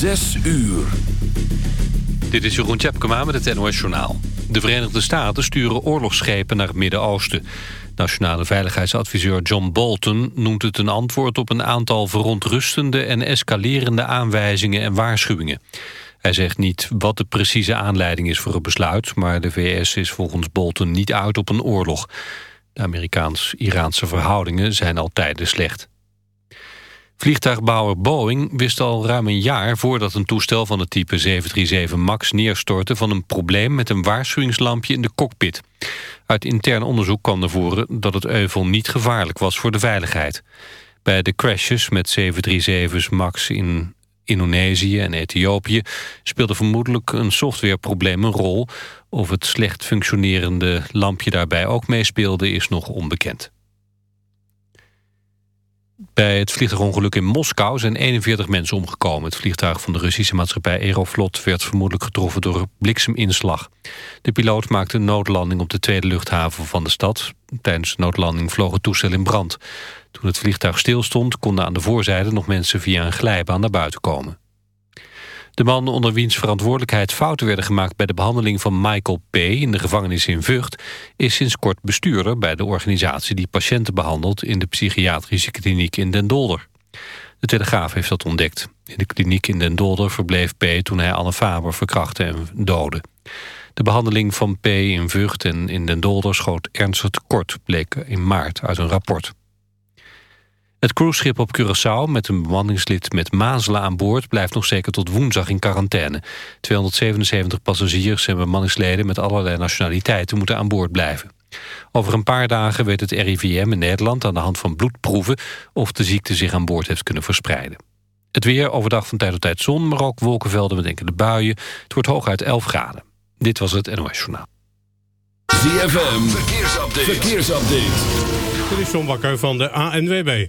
Zes uur. Dit is Jeroen Tjepkema met het NOS Journaal. De Verenigde Staten sturen oorlogsschepen naar het Midden-Oosten. Nationale Veiligheidsadviseur John Bolton noemt het een antwoord op een aantal verontrustende en escalerende aanwijzingen en waarschuwingen. Hij zegt niet wat de precieze aanleiding is voor het besluit... maar de VS is volgens Bolton niet uit op een oorlog. De Amerikaans-Iraanse verhoudingen zijn al tijden slecht. Vliegtuigbouwer Boeing wist al ruim een jaar voordat een toestel van het type 737 MAX neerstortte van een probleem met een waarschuwingslampje in de cockpit. Uit intern onderzoek kwam naar voren dat het euvel niet gevaarlijk was voor de veiligheid. Bij de crashes met 737's MAX in Indonesië en Ethiopië speelde vermoedelijk een softwareprobleem een rol. Of het slecht functionerende lampje daarbij ook meespeelde is nog onbekend. Bij het vliegtuigongeluk in Moskou zijn 41 mensen omgekomen. Het vliegtuig van de Russische maatschappij Aeroflot werd vermoedelijk getroffen door een blikseminslag. De piloot maakte een noodlanding op de tweede luchthaven van de stad. Tijdens de noodlanding vloog het toestel in brand. Toen het vliegtuig stilstond konden aan de voorzijde nog mensen via een glijbaan naar buiten komen. De man onder wiens verantwoordelijkheid fouten werden gemaakt... bij de behandeling van Michael P. in de gevangenis in Vught... is sinds kort bestuurder bij de organisatie die patiënten behandelt... in de psychiatrische kliniek in Den Dolder. De Telegraaf heeft dat ontdekt. In de kliniek in Den Dolder verbleef P. toen hij Anne Faber verkrachtte en doodde. De behandeling van P. in Vught en in Den Dolder schoot ernstig tekort... bleek in maart uit een rapport. Het cruiseschip op Curaçao met een bemanningslid met mazelen aan boord... blijft nog zeker tot woensdag in quarantaine. 277 passagiers en bemanningsleden met allerlei nationaliteiten... moeten aan boord blijven. Over een paar dagen weet het RIVM in Nederland aan de hand van bloedproeven... of de ziekte zich aan boord heeft kunnen verspreiden. Het weer overdag van tijd tot tijd zon, maar ook wolkenvelden met enkele buien. Het wordt hooguit 11 graden. Dit was het NOS Journaal. ZFM, verkeersupdate. verkeersupdate. Dit is John Bakker van de ANWB.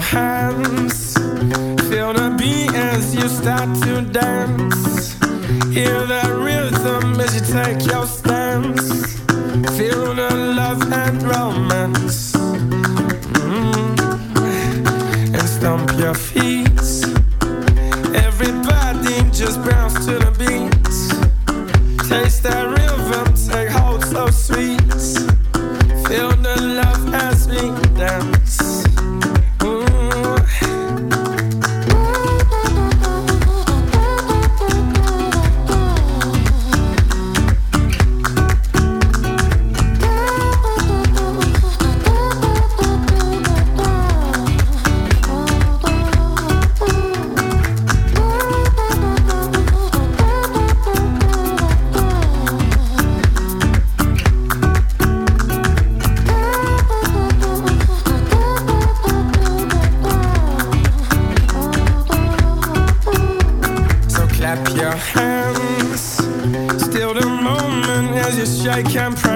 how I can't.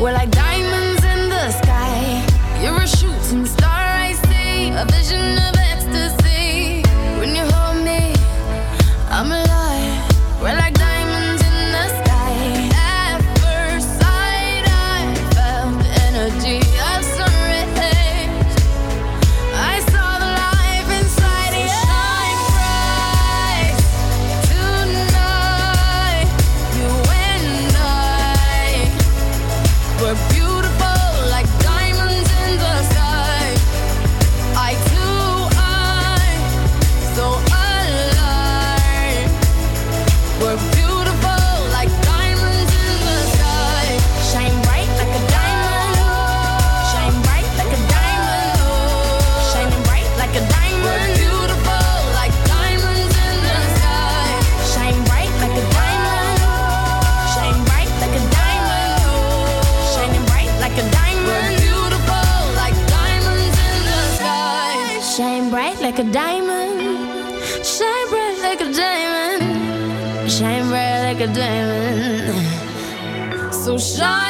We're like diamonds in the sky. You're a shooting star, I see. A vision of so shine.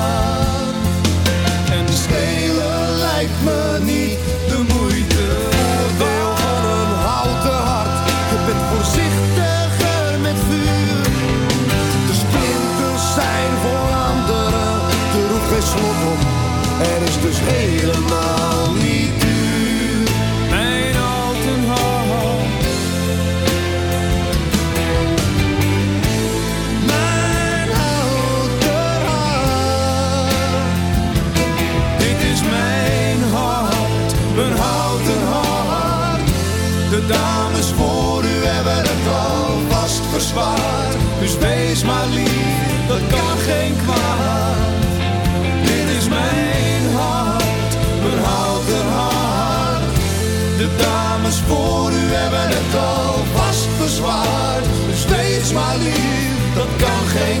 geen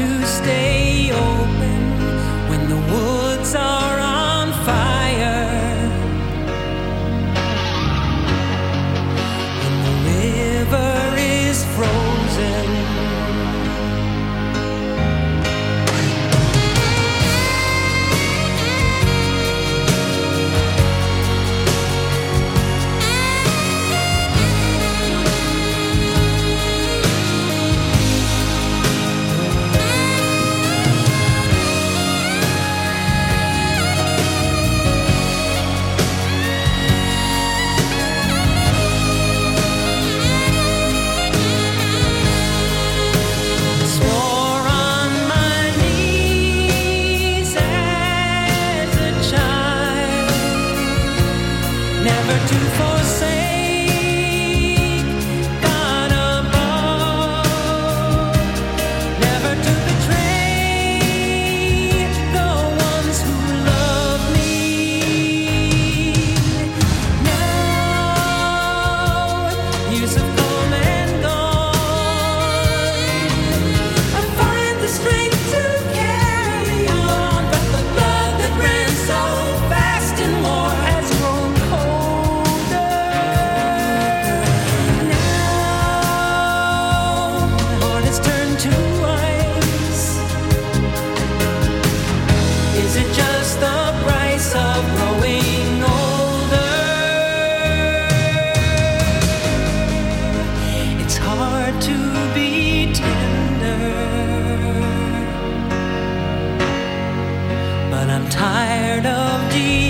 To stay open tired of defending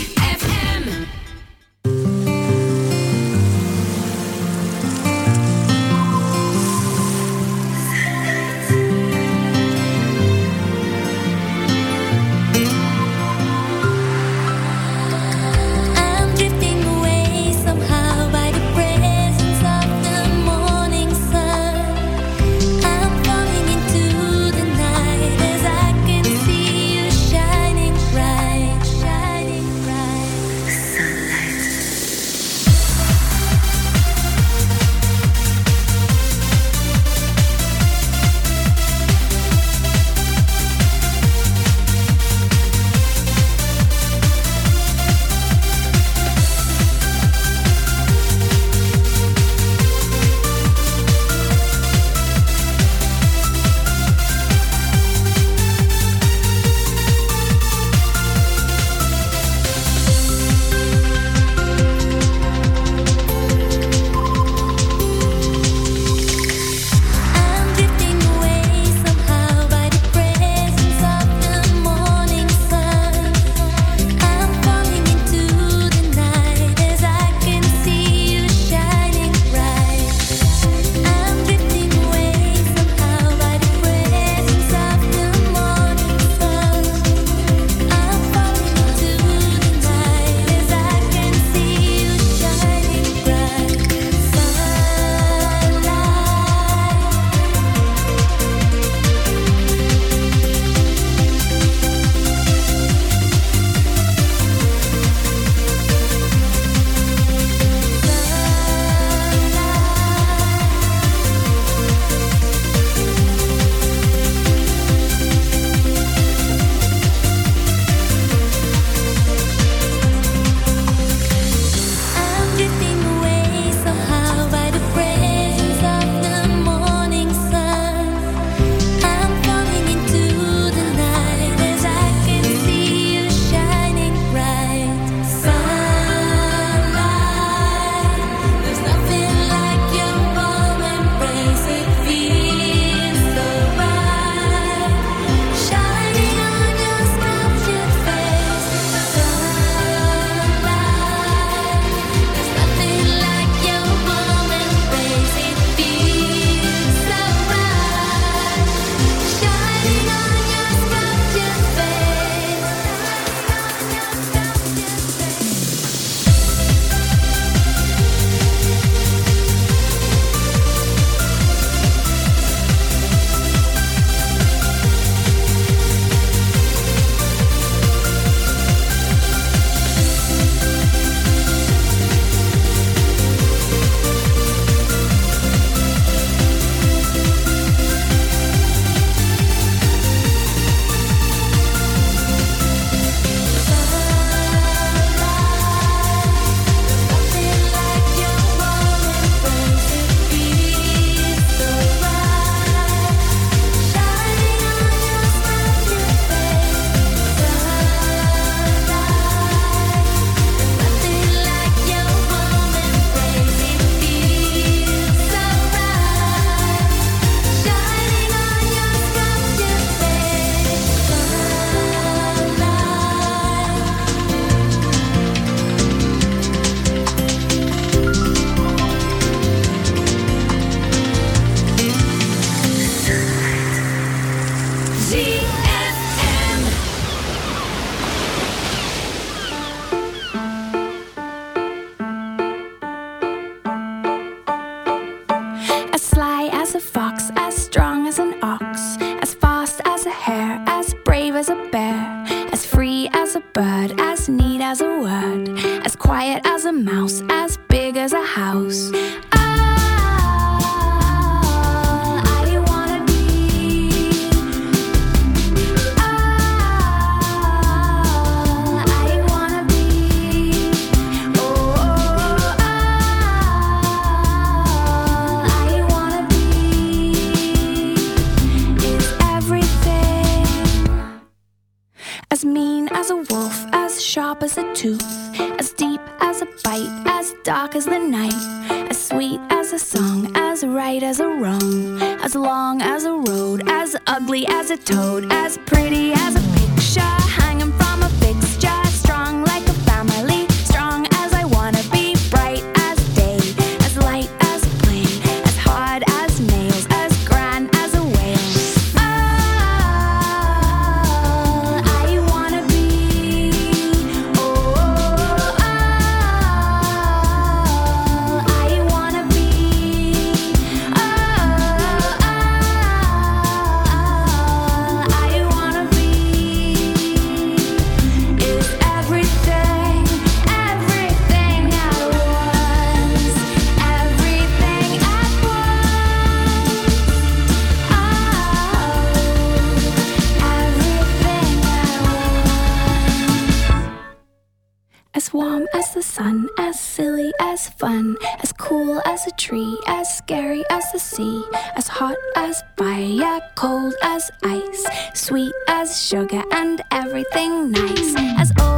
hot as fire, cold as ice, sweet as sugar, and everything nice as.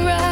right.